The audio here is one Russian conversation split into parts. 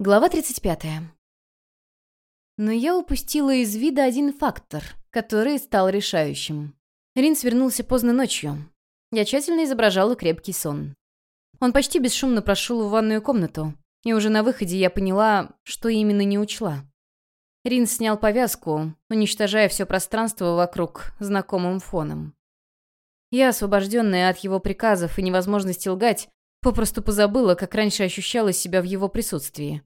Глава 35. Но я упустила из вида один фактор, который стал решающим. Рин свернулся поздно ночью. Я тщательно изображала крепкий сон. Он почти бесшумно прошел в ванную комнату, и уже на выходе я поняла, что именно не учла. Рин снял повязку, уничтожая все пространство вокруг знакомым фоном. Я, освобожденная от его приказов и невозможности лгать, попросту позабыла, как раньше ощущала себя в его присутствии.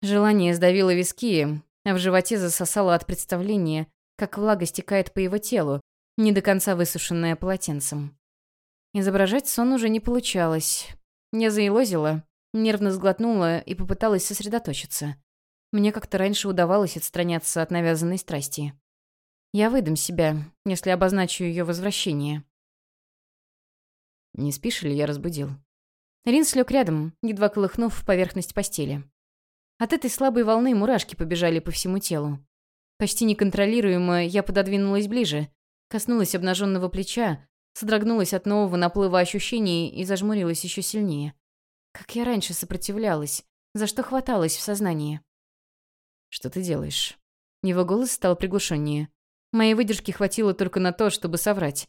Желание сдавило виски, а в животе засосало от представления, как влага стекает по его телу, не до конца высушенная полотенцем. Изображать сон уже не получалось. Я заелозила, нервно сглотнула и попыталась сосредоточиться. Мне как-то раньше удавалось отстраняться от навязанной страсти. Я выдам себя, если обозначу ее возвращение. «Не спишь или я разбудил?» Рин слег рядом, едва колыхнув поверхность постели. От этой слабой волны мурашки побежали по всему телу. Почти неконтролируемо я пододвинулась ближе, коснулась обнаженного плеча, содрогнулась от нового наплыва ощущений и зажмурилась еще сильнее. Как я раньше сопротивлялась, за что хваталась в сознании. «Что ты делаешь?» Его голос стал приглушеннее. Моей выдержки хватило только на то, чтобы соврать.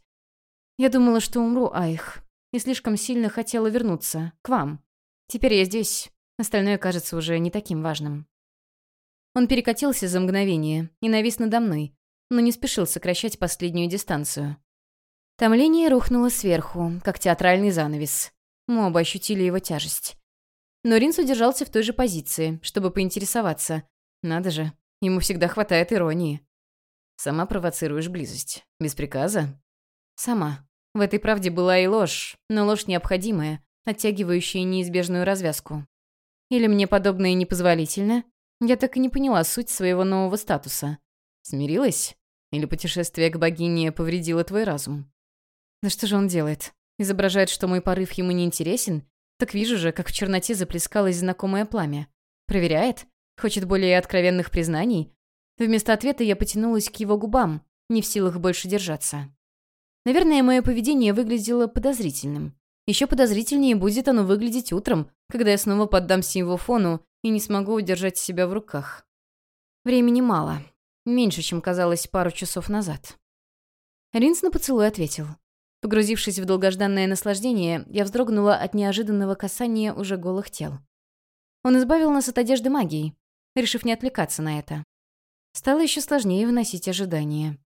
Я думала, что умру, Айх, и слишком сильно хотела вернуться, к вам. Теперь я здесь, Остальное кажется уже не таким важным. Он перекатился за мгновение и навис надо мной, но не спешил сокращать последнюю дистанцию. Томление рухнуло сверху, как театральный занавес. Мы оба ощутили его тяжесть. Но Ринс удержался в той же позиции, чтобы поинтересоваться. Надо же, ему всегда хватает иронии. «Сама провоцируешь близость. Без приказа?» «Сама. В этой правде была и ложь, но ложь необходимая, оттягивающая неизбежную развязку. Или мне подобное непозволительно? Я так и не поняла суть своего нового статуса. Смирилась? Или путешествие к богине повредило твой разум? Да что же он делает? Изображает, что мой порыв ему не интересен? Так вижу же, как в черноте заплескалось знакомое пламя. Проверяет? Хочет более откровенных признаний? Вместо ответа я потянулась к его губам, не в силах больше держаться. Наверное, мое поведение выглядело подозрительным. Еще подозрительнее будет оно выглядеть утром, когда я снова поддамся его фону и не смогу удержать себя в руках. Времени мало. Меньше, чем казалось пару часов назад. Ринс на поцелуй ответил. Погрузившись в долгожданное наслаждение, я вздрогнула от неожиданного касания уже голых тел. Он избавил нас от одежды магией, решив не отвлекаться на это. Стало еще сложнее выносить ожидания.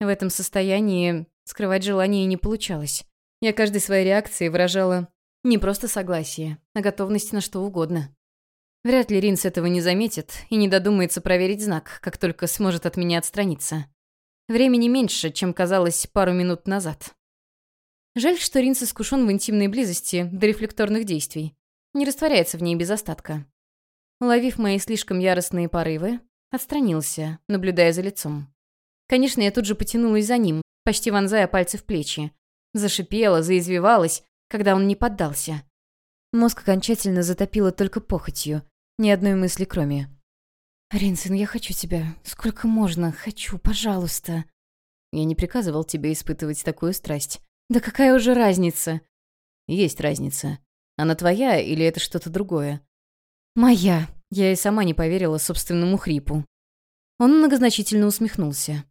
В этом состоянии скрывать желание не получалось. Я каждой своей реакцией выражала не просто согласие, а готовность на что угодно. Вряд ли Ринс этого не заметит и не додумается проверить знак, как только сможет от меня отстраниться. Времени меньше, чем казалось пару минут назад. Жаль, что Ринс искушен в интимной близости до рефлекторных действий. Не растворяется в ней без остатка. Уловив мои слишком яростные порывы, отстранился, наблюдая за лицом. Конечно, я тут же потянулась за ним, почти вонзая пальцы в плечи, Зашипела, заизвивалась, когда он не поддался. Мозг окончательно затопило только похотью. Ни одной мысли кроме. «Ринсен, я хочу тебя. Сколько можно? Хочу, пожалуйста». «Я не приказывал тебе испытывать такую страсть». «Да какая уже разница?» «Есть разница. Она твоя или это что-то другое?» «Моя». Я и сама не поверила собственному хрипу. Он многозначительно усмехнулся.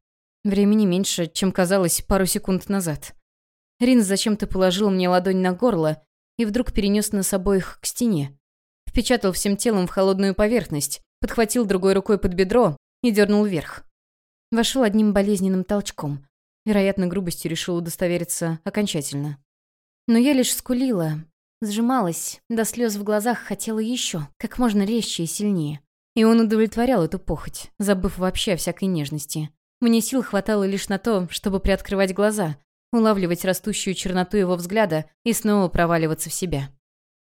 Времени меньше, чем казалось пару секунд назад. Рин зачем-то положил мне ладонь на горло и вдруг перенес нас обоих к стене. Впечатал всем телом в холодную поверхность, подхватил другой рукой под бедро и дернул вверх. Вошел одним болезненным толчком. Вероятно, грубостью решил удостовериться окончательно. Но я лишь скулила, сжималась, до слез в глазах хотела еще, как можно резче и сильнее. И он удовлетворял эту похоть, забыв вообще о всякой нежности. Мне сил хватало лишь на то, чтобы приоткрывать глаза, улавливать растущую черноту его взгляда и снова проваливаться в себя.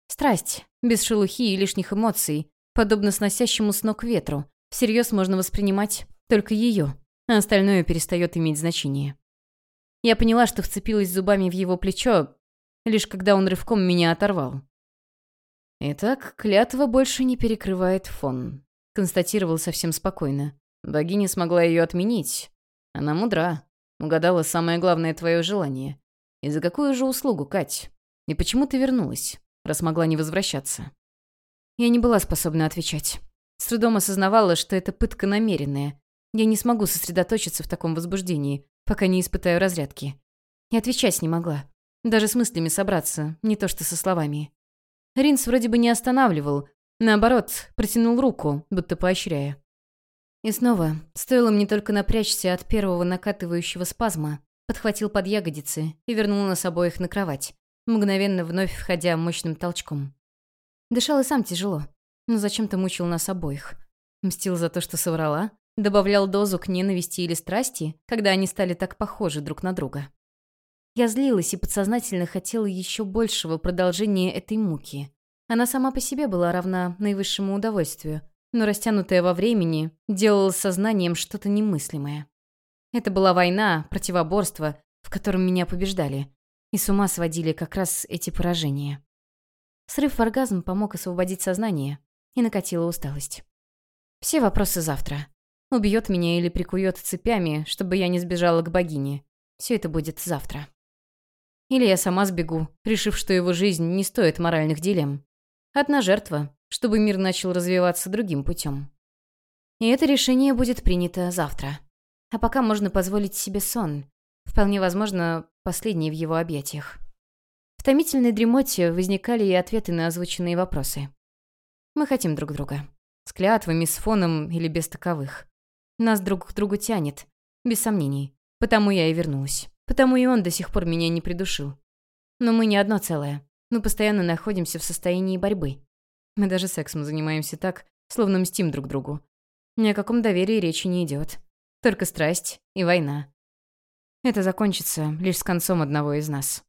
Страсть, без шелухи и лишних эмоций, подобно сносящему с ног ветру, всерьез можно воспринимать только ее, а остальное перестает иметь значение. Я поняла, что вцепилась зубами в его плечо, лишь когда он рывком меня оторвал. «Итак, клятва больше не перекрывает фон», — констатировал совсем спокойно. «Богиня смогла ее отменить. Она мудра. Угадала самое главное твое желание. И за какую же услугу, Кать? И почему ты вернулась, раз могла не возвращаться?» Я не была способна отвечать. С трудом осознавала, что это пытка намеренная. Я не смогу сосредоточиться в таком возбуждении, пока не испытаю разрядки. И отвечать не могла. Даже с мыслями собраться, не то что со словами. Ринс вроде бы не останавливал, наоборот, протянул руку, будто поощряя. И снова, стоило мне только напрячься от первого накатывающего спазма, подхватил под ягодицы и вернул нас обоих на кровать, мгновенно вновь входя мощным толчком. Дышал и сам тяжело, но зачем-то мучил нас обоих. Мстил за то, что соврала, добавлял дозу к ненависти или страсти, когда они стали так похожи друг на друга. Я злилась и подсознательно хотела еще большего продолжения этой муки. Она сама по себе была равна наивысшему удовольствию, но растянутая во времени делала с сознанием что-то немыслимое. Это была война, противоборство, в котором меня побеждали, и с ума сводили как раз эти поражения. Срыв в оргазм помог освободить сознание, и накатила усталость. Все вопросы завтра. Убьет меня или прикует цепями, чтобы я не сбежала к богине. Все это будет завтра. Или я сама сбегу, решив, что его жизнь не стоит моральных дилемм. Одна жертва, чтобы мир начал развиваться другим путем. И это решение будет принято завтра. А пока можно позволить себе сон. Вполне возможно, последний в его объятиях. В томительной дремоте возникали и ответы на озвученные вопросы. Мы хотим друг друга. С клятвами, с фоном или без таковых. Нас друг к другу тянет. Без сомнений. Потому я и вернулась. Потому и он до сих пор меня не придушил. Но мы не одно целое. Мы постоянно находимся в состоянии борьбы. Мы даже сексом занимаемся так, словно мстим друг другу. Ни о каком доверии речи не идет. Только страсть и война. Это закончится лишь с концом одного из нас.